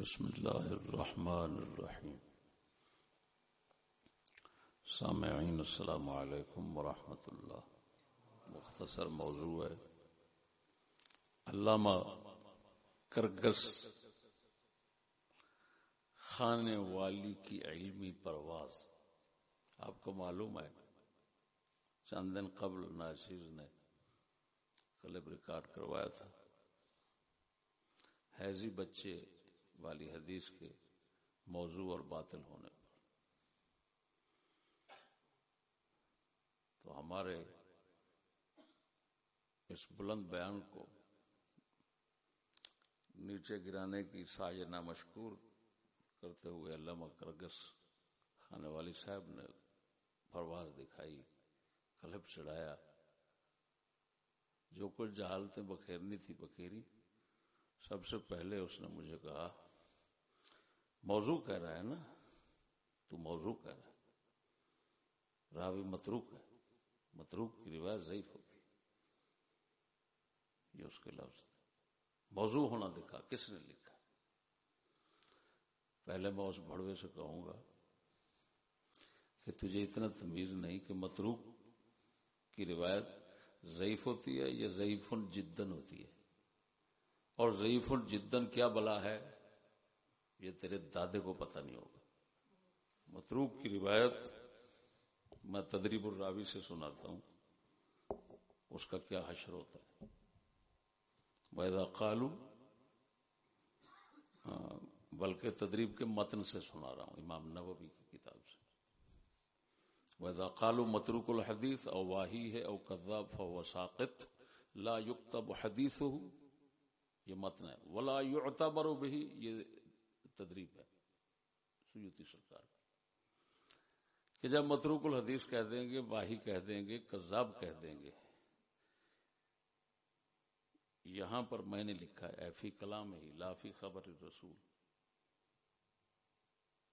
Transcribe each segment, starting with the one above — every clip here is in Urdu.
بسم اللہ الرحمن الرحیم۔ سامعین، السلام علیکم ورحمۃ اللہ۔ مختصر موضوع ہے۔ علامہ کرگس خانے والی کی علمی پرواز۔ آپ کو معلوم ہے، چند دن قبل ناشیز نے کلب ریکارڈ کروایا تھا۔ حیضی بچے والی حدیث کے موضوع اور باطل ہونے پر۔ تو ہمارے اس بلند بیان کو نیچے گرانے کی ساج نامشکور کرتے ہوئے علامہ کرگس خانے والی صاحب نے پرواز دکھائی کلب چڑھایا۔ جو کچھ جہالتیں بکھیرنی تھی بکھیری، سب سے پہلے اس نے مجھے کہا موضوع کہہ رہا ہے نا، تو موضوع کہہ رہا ہے۔ راوی متروک ہے۔ متروک کی روایت ضعیف ہوتی یہ اس کے لفظ موضوع ہونا دکھا۔ کس نے لکھا؟ پہلے میں اس بڑوے سے کہوں گا کہ تجھے اتنا تمیز نہیں کہ متروک کی روایت ضعیف ہوتی ہے یا ضعیف جدن ہوتی ہے۔ اور ضعیف جدن کیا بلا ہے؟ یہ تیرے دادے کو پتہ نہیں ہوگا۔ متروک کی روایت میں تدریب الراوی سے سناتا ہوں۔ اس کا کیا حشر ہوتا ہے؟ ویدا قالو بلکہ تدریب کے متن سے سنا رہا ہوں، امام نوبی کی کتاب سے۔ ویدا قالو متروک الحدیث او واہی ہے، او کذاب، فهو ساقط، لا يكتب حدیثه یہ متن ہے۔ ولا يعتبر به، یہ تدریب ہے، سیوتی سرکار کی۔ کہ جب متروک الحدیث کہہ دیں گے واہی کہہ دیں گے، کذاب کہہ دیں گے، یہاں پر میں نے لکھا ہے، ایفی کلام ہی لافی خبر رسول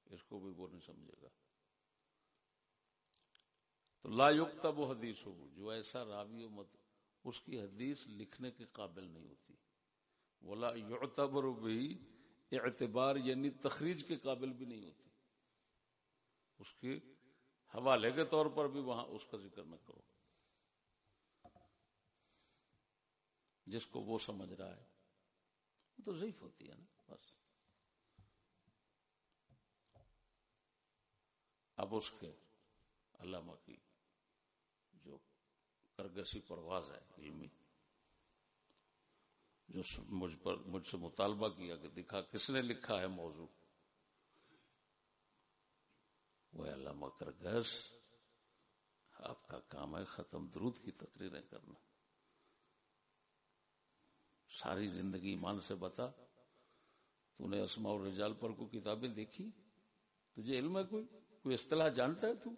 اس کو بھی وہ نہیں سمجھے گا۔ تو لا یکتا وہ حدیث ہو جو ایسا راوی و مت، اس کی حدیث لکھنے کے قابل نہیں ہوتی۔ بولا یعتبر بھی اعتبار یعنی تخریج کے قابل بھی نہیں ہوتی۔ اس کے حوالے کے طور پر بھی وہاں اس کا ذکر نہ کرو۔ جس کو وہ سمجھ رہا ہے تو ضعیف ہوتی ہے نا، بس۔ اب اس کے علامہ کی جو کرگسی پرواز ہے علمی جو مجھ پر مجھ سے مطالبہ کیا کہ دکھا کس نے لکھا ہے موضوع۔ وہ علامہ کرگس، آپ کا کام ہے ختم درود کی تقریریں کرنا۔ ساری زندگی ایمان سے بتا، تو نے اسماء اور رجال پر کوئی کتابیں دیکھی؟ تجھے علم ہے کوئی؟ کوئی اصطلاح جانتا ہے تو؟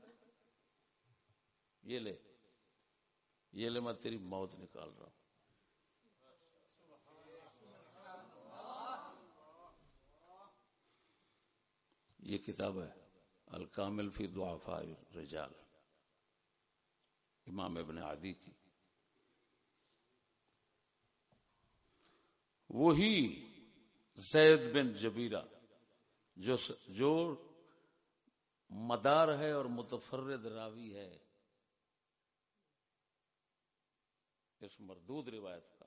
یہ لے یہ لے میں تیری موت نکال رہا ہوں۔ یہ کتاب ہے، الکامل فی دعفاء رجال امام ابن عادی کی۔ وہی زید بن جبیرہ، جو جو مدار ہے اور متفرد راوی ہے۔ اس مردود روایت کا،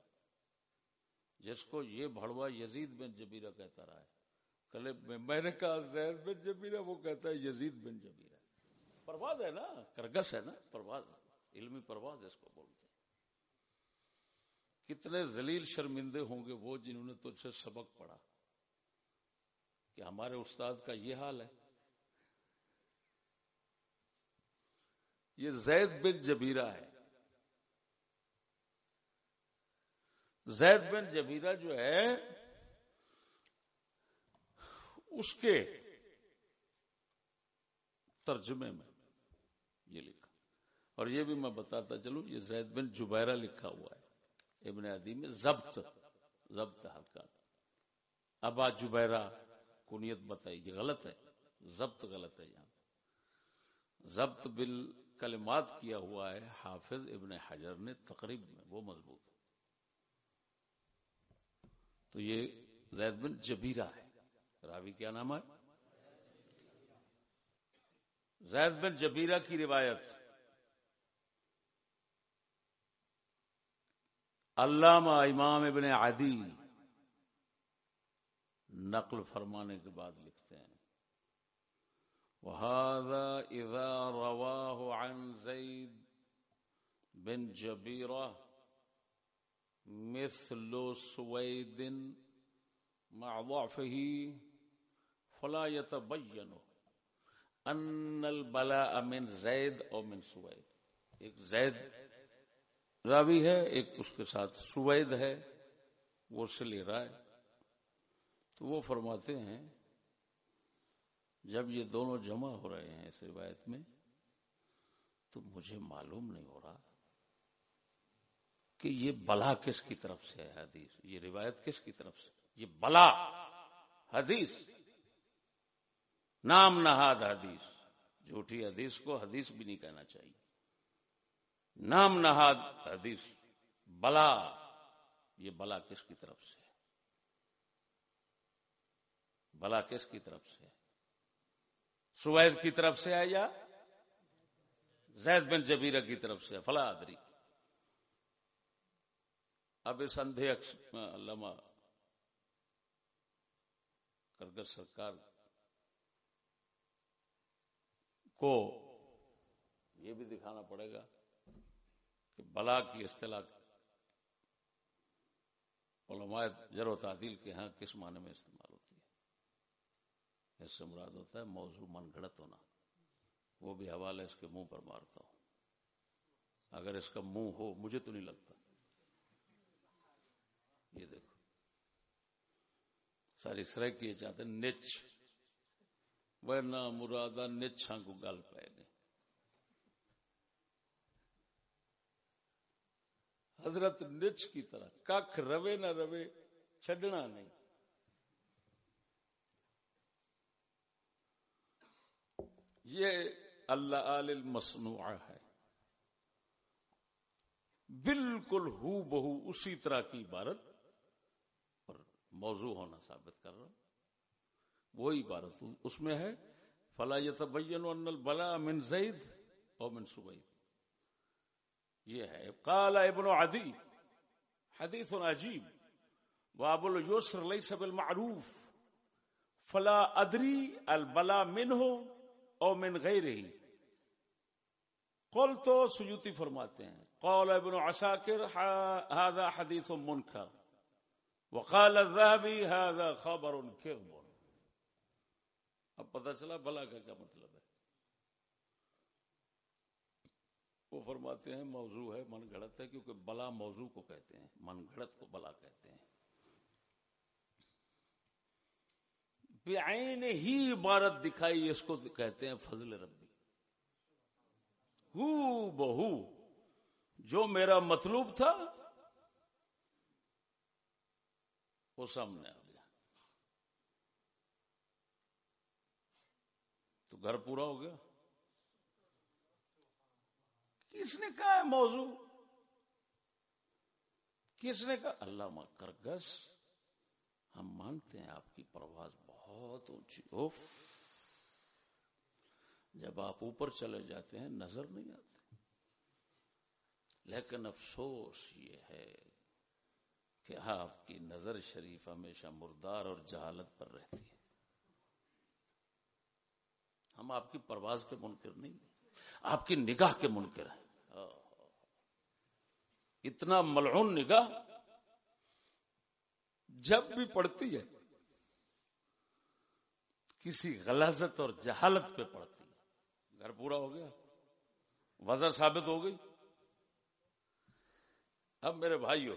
جس کو یہ بھڑوا یزید بن جبیرہ کہتا رہا ہے۔ کل میں نے کہا، زید بن جبیرہ وہ کہتا ہے یزید بن جبیرہ پرواز ہے نا، کرگس ہے نا، پرواز علمی پرواز اس کو بولتے ہیں۔ کتنے ذلیل شرمندے ہوں گے وہ جنہوں نے تجھ سے سبق پڑھا۔ کہ ہمارے استاد کا یہ حال ہے۔ یہ زید بن جبیرہ ہے۔ زید بن جبیرہ جو ہے اس کے ترجمے میں یہ لکھا۔ اور یہ بھی میں بتاتا چلوں، یہ زید بن جبیرہ لکھا ہوا ہے، ابن عدی میں ضبط ضبط حلقہ ابا جبیرہ کنیت بتائی، یہ غلط ہے، ضبط غلط ہے یہاں۔ ضبط بل کلمات کیا ہوا ہے، حافظ ابن حجر نے تقریب میں، وہ مضبوط۔ تو یہ زید بن جبیرہ ہے۔ راوی کیا نام ہے؟ زید بن جبیرہ کی روایت۔ علامہ امام ابن عدی نقل فرمانے کے بعد لکھتے ہیں۔ وهذا إذا رواه عن زيد بن جبيرة مثل سويد مع ضعفه فلا يتبين أن البلاء من زيد أو من سويد ایک زید راوی ہے، ایک اس کے ساتھ سوید ہے، وہ اس سے لے رہا ہے۔ تو وہ فرماتے ہیں، جب یہ دونوں جمع ہو رہے ہیں اس روایت میں، تو مجھے معلوم نہیں ہو رہا کہ یہ بلا کس کی طرف سے ہے حدیث۔ یہ روایت کس کی طرف سے یہ بلا حدیث۔ نام نہاد حدیث۔ جھوٹی حدیث کو حدیث بھی نہیں کہنا چاہیے۔ نام نہاد حدیث، بلا۔ یہ بلا کس کی طرف سے بلا کس کی طرف سے سوید کی طرف سے ہے یا زید بن جبیرہ کی طرف سے فلا ادری۔ اب اس اندھے علامہ کرگز سرکار کو یہ بھی دکھانا پڑے گا کہ بلا کی اصطلاح علماء جر و تعدیل کے ہاں کس معنی میں استعمال ہوتی ہے؟ اس سے مراد ہوتا ہے موضوع من گڑت ہونا۔ وہ بھی حوالہ اس کے منہ پر مارتا ہوں۔ اگر اس کا منہ ہو، مجھے تو نہیں لگتا۔ یہ دیکھو۔ ساری سرح کیے چاہتے نچ۔ ورنہ مرادہ نچھاں کو گل پائے گئے حضرت نچ کی طرح کھ روے نہ روے چھڈنا نہیں۔ یہ اللہ عال مصنوع ہے۔ بالکل ہو بہو اسی طرح کی عبارت پر موضوع ہونا ثابت کر رہا ہوں۔ وہی عبارت اس میں ہے، فلا یتبین ان البلا من زید اور من سبید یہ ہے، قال ابن عدی حدیث عجیب واب اليسر ليس بالمعروف، فلا ادری البلا منه او من غیره قل تو سجوتی فرماتے ہیں قول ابن عساکر هذا حدیث منکر وقال الذهبي، هذا خبر كذب۔ اب پتہ چلا بلا کا کیا مطلب ہے۔ وہ فرماتے ہیں موضوع ہے، من گھڑت ہے، کیونکہ بلا موضوع کو کہتے ہیں۔ من گھڑت کو بلا کہتے ہیں۔ بے ہی عبارت دکھائی، اس کو کہتے ہیں فضل ربی۔ ہو بہو، جو میرا مطلوب تھا، وہ سامنے آ گیا تو گھر پورا ہو گیا؟ کس نے کہا ہے موضوع؟ کس نے کہا؟ اللہ کرگس، ہم مانتے ہیں آپ کی پرواز بہت اونچی۔ اوف۔ جب آپ اوپر چلے جاتے ہیں، نظر نہیں آتے لیکن افسوس یہ ہے کہ آپ کی نظر شریف ہمیشہ مردار اور جہالت پر رہتی ہے۔ ہم آپ کی پرواز کے منکر نہیں آپ کی نگاہ کے منکر ہیں۔ اتنا ملعون نگاہ جب بھی پڑتی ہے، کسی غلازت اور جہالت پہ پڑتی ہے۔ گھر پورا ہو گیا وضع ثابت ہو گئی۔ اب میرے بھائیوں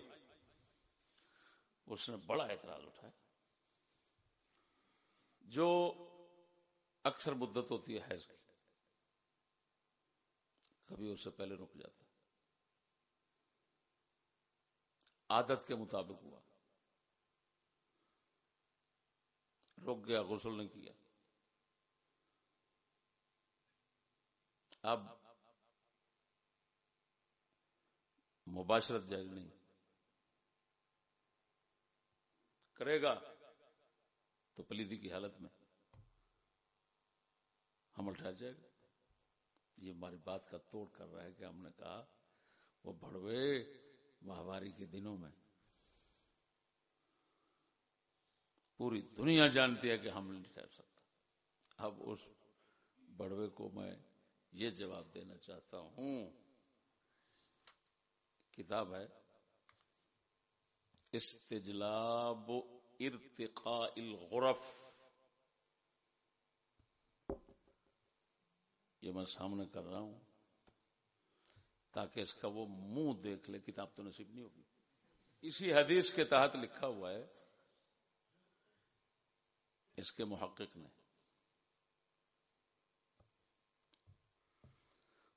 اس نے بڑا اعتراض اٹھایا۔ جو اکثر مدت ہوتی ہے حیض کی۔ کبھی اس سے پہلے رک جاتا۔ عادت کے مطابق ہوا۔ رک گیا، غسل نہیں کیا۔ اب مباشرت جائز نہیں۔ کرے گا تو پلیدی کی حالت میں۔ حمل ٹھہر جائے گا۔ یہ ہماری بات کا توڑ کر رہا ہے کہ ہم نے کہا، وہ بڑوے مہاواری کے دنوں میں پوری دنیا جانتی ہے کہ ہم نہیں ٹھہر سکتا۔ اب اس بڑوے کو میں یہ جواب دینا چاہتا ہوں۔ کتاب ہے، استجلاب ارتقاء الغرف۔ یہ میں سامنے کر رہا ہوں تاکہ اس کا وہ منہ دیکھ لے، کتاب تو نصیب نہیں ہوگی۔ اسی حدیث کے تحت لکھا ہوا ہے، اس کے محقق نے۔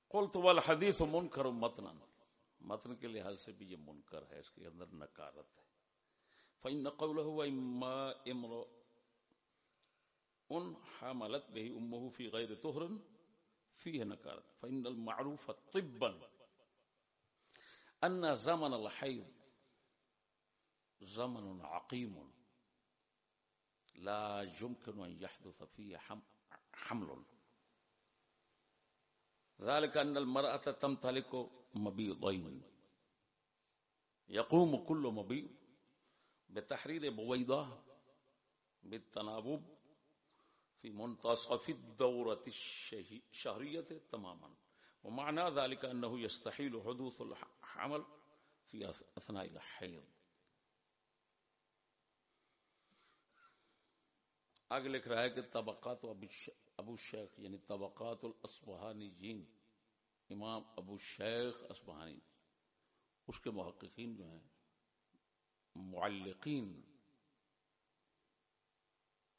قلت والحدیث منکر متنا۔ متن کے لحاظ سے بھی یہ منکر ہے، اس کے اندر نکارت ہے۔ فَإِنَّ قَوْلَهُ وَإِمَّا ان حاملت به امه في غير طهر فيه نكارت فإن المعروف طبا۔ أن زمن الحيض زمن عقيم۔ لا يمكن أن يحدث فيه حمل۔ ذلك أن المرأة تمتلك مبيضين۔ يقوم كل مبيض بتحرير بويضة بالتنابب في منتصف الدورة الشهرية تماما. ومعنى ذلك أنه يستحيل حدوث الحمل في أثناء الحيض آگے لکھ رہا ہے کہ طبقات ابو شیخ یعنی طبقات الاسبہانی جین امام ابو شیخ اسبہانی. اس کے محققین جو ہیں، معلقین.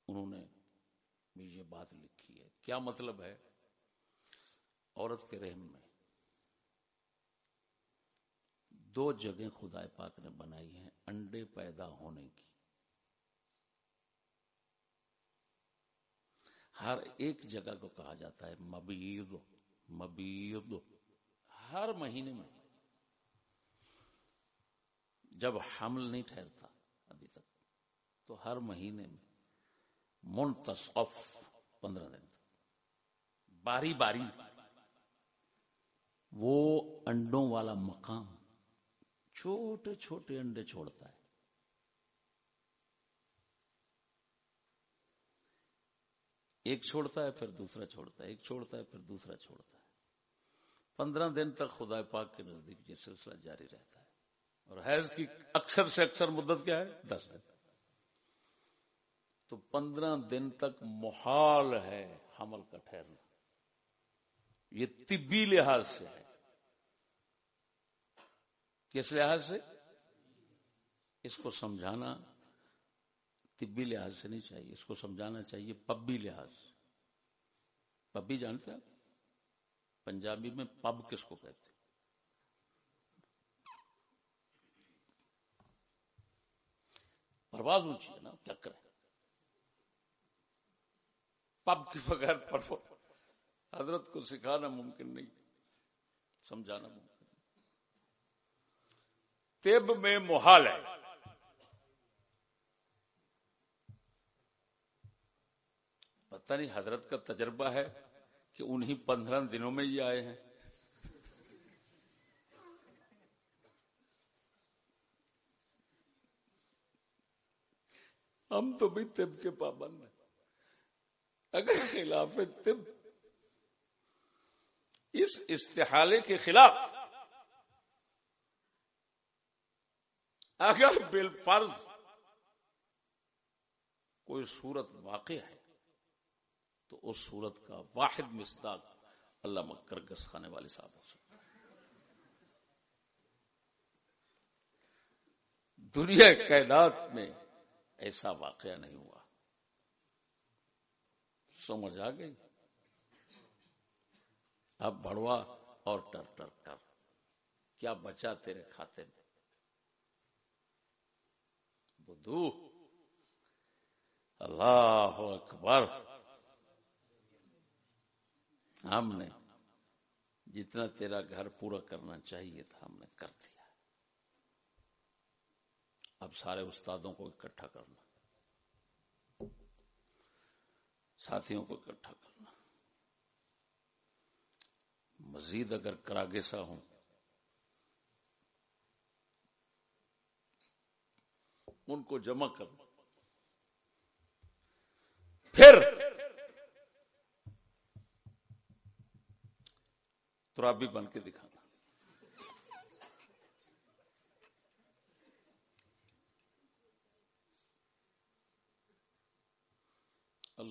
انہوں نے بھی یہ بات لکھی ہے۔ کیا مطلب ہے؟ عورت کے رحم میں۔ دو جگہ خدا پاک نے بنائی ہیں انڈے پیدا ہونے کی۔ ہر ایک جگہ کو کہا جاتا ہے مبید مبید، ہر مہینے میں۔ جب حمل نہیں ٹھہرتا ابھی تک، تو ہر مہینے میں منتصف پندرہ دن۔ باری باری وہ انڈوں والا مقام چھوٹے چھوٹے انڈے چھوڑتا ہے۔ ایک چھوڑتا ہے، پھر دوسرا چھوڑتا ہے۔ ایک چھوڑتا ہے، پھر دوسرا چھوڑتا ہے۔ پندرہ دن تک خدا پاک کے نزدیک یہ سلسلہ جاری رہتا ہے۔ اور حیض کی اکثر سے اکثر مدت کیا ہے؟ دس دن۔ تو پندرہ دن تک محال ہے حمل کا ٹھہرنا۔ یہ طبی لحاظ سے ہے۔ کس لحاظ سے؟ اس کو سمجھانا طبی لحاظ سے نہیں چاہیے، اس کو سمجھانا چاہیے پبی لحاظ سے۔ پبی جانتے ہیں پنجابی میں پب کس کو کہتے پرواز اونچی ہے نا، چکر ہے۔ پب کے بغیر پڑھو۔ حضرت کو سکھانا ممکن نہیں، سمجھانا ممکن نہیں۔ طب میں محال ہے۔ پتہ نہیں حضرت کا تجربہ ہے کہ انہی پندرہ دنوں میں ہی آئے ہیں۔ ہم تو بھی طب کے پابند ہیں۔ اگر خلاف طب اس استحالے کے خلاف اگر بالفرض کوئی صورت واقع ہے، تو اس صورت کا واحد مصداق اللہ مکر گس کھانے والے صاحب ہو سکتا دنیا کائنات میں ایسا واقعہ نہیں ہوا۔ سمجھ آ گئی۔ اب بڑوا اور ٹر ٹر کر کیا بچا تیرے کھاتے میں؟ بدو اللہ اکبر۔ ہم نے جتنا تیرا گھر پورا کرنا چاہیے تھا، ہم نے کر دیا۔ اب سارے استادوں کو اکٹھا کرنا۔ ساتھیوں کو اکٹھا کرنا۔ مزید اگر کراگیسا ہوں۔ ان کو جمع کرنا پھر ترابی بن کے دکھانا۔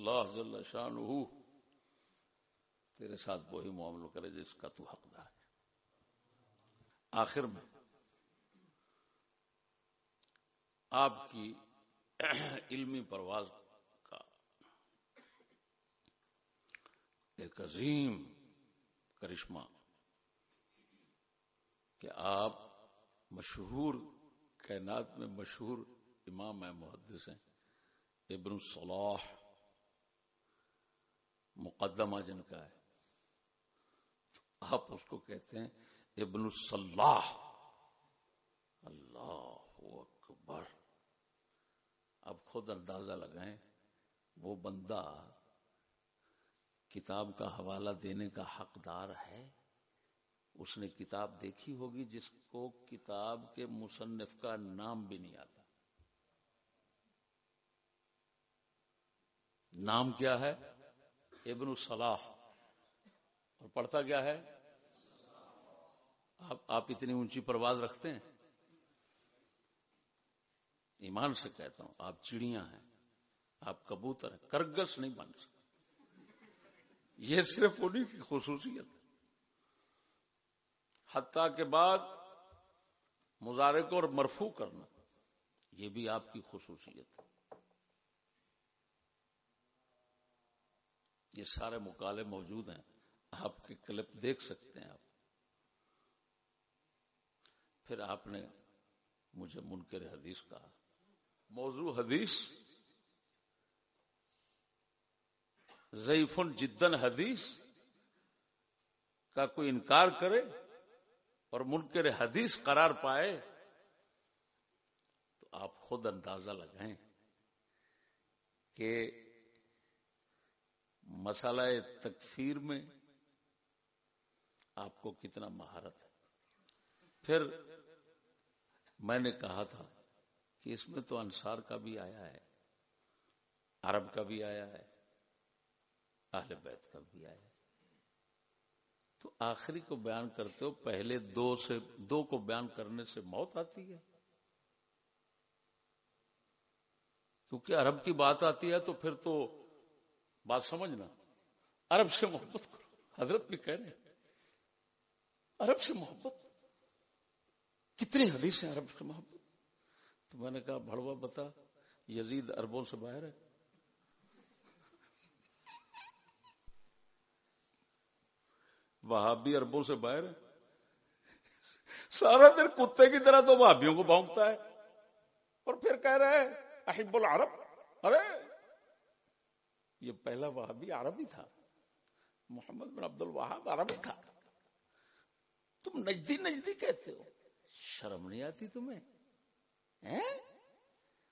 اللہ جل شان تیرے ساتھ وہی معاملہ کرے جس کا تو حقدار ہے۔ آخر میں، آپ کی علمی پرواز کا ایک عظیم کرشمہ کہ آپ مشہور کائنات میں مشہور امام محدث ہیں، ابن الصلاح مقدمہ جن کا ہے۔ آپ اس کو کہتے ہیں ابن الصلاح۔ اللہ اکبر۔ اب خود اندازہ لگائیں، وہ بندہ کتاب کا حوالہ دینے کا حقدار ہے؟ اس نے کتاب دیکھی ہوگی جس کو کتاب کے مصنف کا نام بھی نہیں آتا۔ نام کیا ہے؟ ابن الصلاح اور پڑھتا کیا ہے؟ آپ آپ اتنی اونچی پرواز رکھتے ہیں۔ ایمان سے کہتا ہوں، آپ چڑیاں ہیں، آپ کبوتر ہیں، کرگس نہیں بن سکتے۔ یہ صرف انہیں کی خصوصیت حتیٰ کے بعد مظاہرے کو اور مرفو کرنا، یہ بھی آپ کی خصوصیت ہے۔ یہ سارے مکالے موجود ہیں۔ آپ کے کلپ دیکھ سکتے ہیں آپ۔ پھر آپ نے مجھے منکر حدیث کہا۔ موضوع حدیث؟ ضعیف جدن حدیث کا کوئی انکار کرے اور منکر حدیث قرار پائے تو آپ خود اندازہ لگائیں کہ مسئلہ تکفیر میں آپ کو کتنا مہارت ہے۔ پھر میں نے کہا تھا کہ اس میں تو انصار کا بھی آیا ہے، عرب کا بھی آیا ہے، اہل بیت کا بھی آیا ہے۔ تو آخری کو بیان کرتے ہو، پہلے دو سے، دو کو بیان کرنے سے موت آتی ہے۔ کیونکہ عرب کی بات آتی ہے تو پھر تو بات سمجھنا۔ عرب سے محبت کرو۔ حضرت بھی کہہ رہے ہیں۔ عرب سے محبت۔ کتنی حدیث ہیں عرب سے محبت۔ تو میں نے کہا بڑوا بتا، یزید اربوں سے باہر ہے۔ وہابی اربوں سے باہر ہے۔ سارا دن کتے کی طرح تو وہابیوں کو بھونکتا ہے۔ اور پھر کہہ رہے ہیں احب العرب۔ ارے! یہ پہلا وہابی عربی تھا۔ محمد بن عبد الوہاب عربی تھا۔ تم نجدی نجدی کہتے ہو۔ شرم نہیں آتی تمہیں؟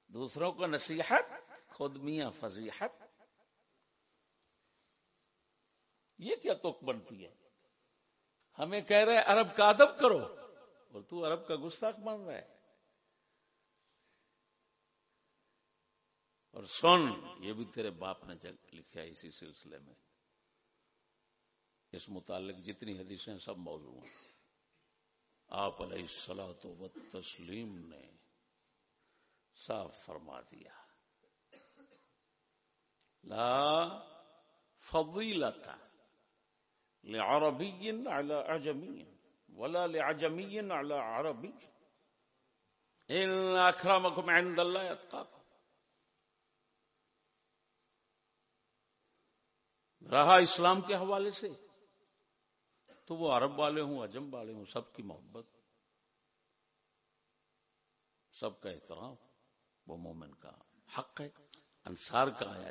دوسروں کو نصیحت، خود میاں فضیحت۔ یہ کیا تک بنتی ہے؟ ہمیں کہہ رہے عرب کا ادب کرو۔ اور تو عرب کا گستاخ بن رہا ہے۔ اور سن، یہ بھی تیرے باپ نے لکھا ہے اسی سلسلے میں۔ اس متعلق جتنی حدیثیں سب موضوع ہیں۔ آپ علیہ السلاۃ و تسلیم نے صاف فرما دیا۔ لا فضیلت لعربی على عجمی ولا لعجمی على عربی۔ ان اکرمکم عند اللہ اتقاکم۔ رہا اسلام کے حوالے سے، تو وہ عرب والے ہوں، عجم والے ہوں، سب کی محبت، سب کا احترام، وہ مومن کا حق ہے، انصار کا آیا،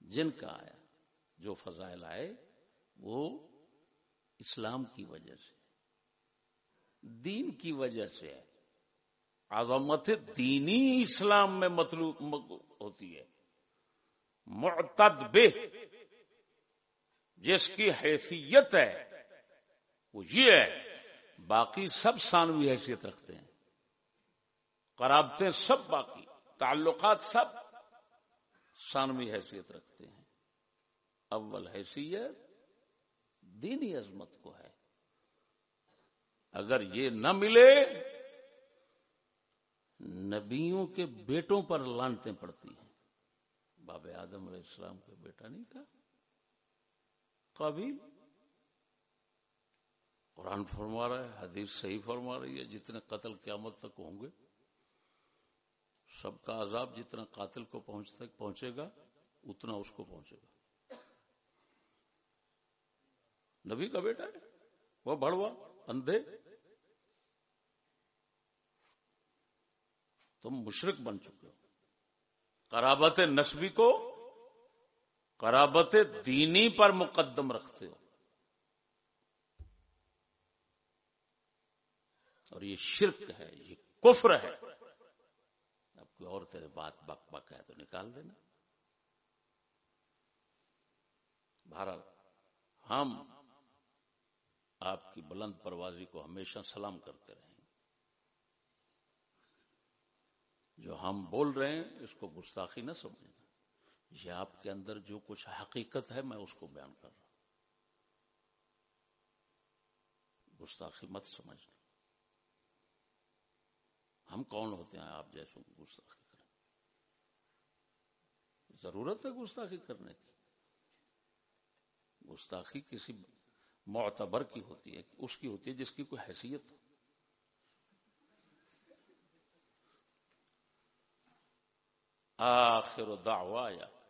جن کا آیا، جو فضائل آئے، وہ اسلام کی وجہ سے، دین کی وجہ سے عظمت دینی اسلام میں مطلوب معتد بے جس کی حیثیت ہے، وہ یہ ہے، باقی سب ثانوی حیثیت رکھتے ہیں۔ قرابتیں سب باقی، تعلقات سب ثانوی حیثیت رکھتے ہیں۔ اول حیثیت دینی عظمت کو ہے۔ اگر یہ نہ ملے، نبیوں کے بیٹوں پر لانتے پڑتی ہیں۔ باب آدم علیہ السلام کا بیٹا نہیں تھا؟ قابل قرآن فرما رہا ہے، حدیث صحیح فرما رہی ہے، جتنے قتل قیامت تک ہوں گے، سب کا عذاب جتنا قاتل کو پہنچ تک پہنچے گا، اتنا اس کو پہنچے گا۔ نبی کا بیٹا ہے، وہ بڑوا اندھے۔ تم مشرق بن چکے ہو۔ قرابت نسبی کو قرابت دینی پر مقدم رکھتے ہو۔ اور یہ شرک ہے، یہ کفر ہے۔ اب کوئی اور تیرے بات بک بک ہے تو نکال دینا۔ بھارت ہم آپ کی بلند پروازی کو ہمیشہ سلام کرتے رہیں۔ جو ہم بول رہے ہیں، اس کو گستاخی نہ سمجھنا۔ یہ آپ کے اندر جو کچھ حقیقت ہے، میں اس کو بیان کر رہا ہوں۔ گستاخی مت سمجھنا۔ ہم کون ہوتے ہیں آپ جیسوں گستاخی کریں؟ ضرورت ہے گستاخی کرنے کی۔ گستاخی کسی معتبر کی ہوتی ہے، اس کی ہوتی ہے جس کی کوئی حیثیت ہو۔ آخر دعوایا